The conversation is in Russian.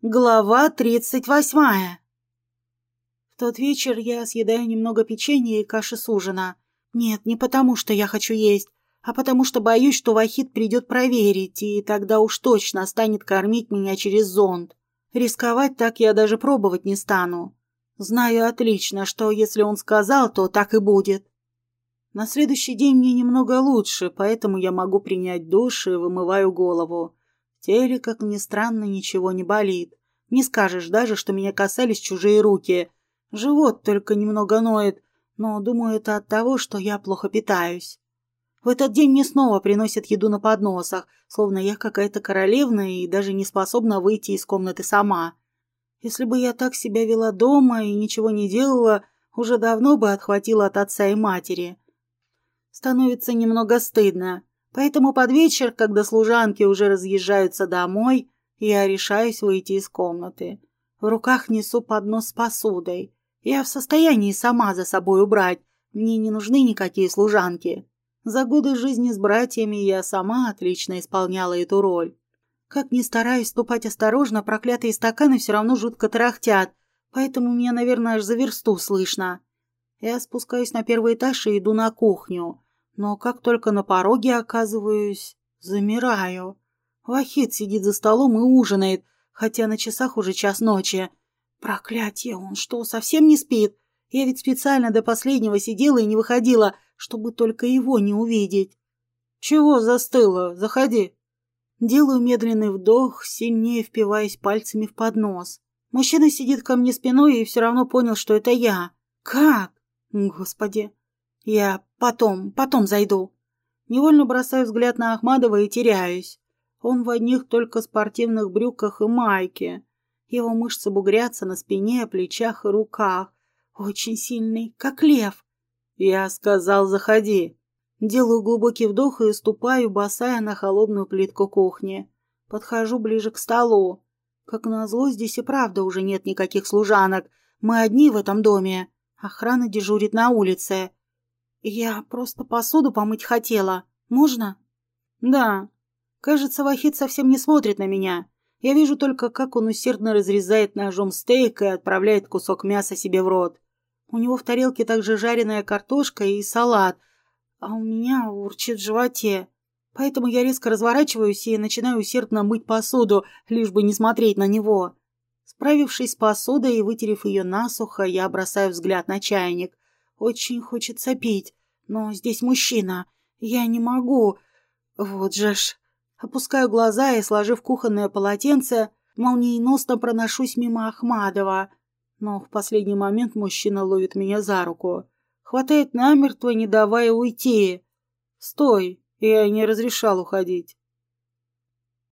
Глава тридцать восьмая. В тот вечер я съедаю немного печенья и каши с ужина. Нет, не потому, что я хочу есть, а потому что боюсь, что Вахид придет проверить, и тогда уж точно станет кормить меня через зонд. Рисковать так я даже пробовать не стану. Знаю отлично, что если он сказал, то так и будет. На следующий день мне немного лучше, поэтому я могу принять душ и вымываю голову теле, как ни странно, ничего не болит. Не скажешь даже, что меня касались чужие руки. Живот только немного ноет, но думаю, это от того, что я плохо питаюсь. В этот день мне снова приносят еду на подносах, словно я какая-то королевна и даже не способна выйти из комнаты сама. Если бы я так себя вела дома и ничего не делала, уже давно бы отхватила от отца и матери. Становится немного стыдно. Поэтому под вечер, когда служанки уже разъезжаются домой, я решаюсь выйти из комнаты. В руках несу поднос с посудой. Я в состоянии сама за собой убрать. Мне не нужны никакие служанки. За годы жизни с братьями я сама отлично исполняла эту роль. Как ни стараюсь ступать осторожно, проклятые стаканы все равно жутко тарахтят, поэтому меня, наверное, аж за версту слышно. Я спускаюсь на первый этаж и иду на кухню. Но как только на пороге оказываюсь, замираю. Вахид сидит за столом и ужинает, хотя на часах уже час ночи. Проклятие, он что, совсем не спит? Я ведь специально до последнего сидела и не выходила, чтобы только его не увидеть. Чего застыла? Заходи. Делаю медленный вдох, сильнее впиваясь пальцами в поднос. Мужчина сидит ко мне спиной и все равно понял, что это я. Как? Господи, я потом, потом зайду. Невольно бросаю взгляд на Ахмадова и теряюсь. Он в одних только спортивных брюках и майке. Его мышцы бугрятся на спине, плечах и руках. Очень сильный, как лев. Я сказал, заходи. Делаю глубокий вдох и ступаю, босая на холодную плитку кухни. Подхожу ближе к столу. Как назло, здесь и правда уже нет никаких служанок. Мы одни в этом доме. Охрана дежурит на улице. «Я просто посуду помыть хотела. Можно?» «Да. Кажется, Вахид совсем не смотрит на меня. Я вижу только, как он усердно разрезает ножом стейк и отправляет кусок мяса себе в рот. У него в тарелке также жареная картошка и салат, а у меня урчит в животе. Поэтому я резко разворачиваюсь и начинаю усердно мыть посуду, лишь бы не смотреть на него. Справившись с посудой и вытерев ее насухо, я бросаю взгляд на чайник. Очень хочется пить, но здесь мужчина. Я не могу. Вот же ж. Опускаю глаза и, сложив кухонное полотенце, молниеносно проношусь мимо Ахмадова. Но в последний момент мужчина ловит меня за руку. Хватает намертво, не давая уйти. «Стой!» Я не разрешал уходить.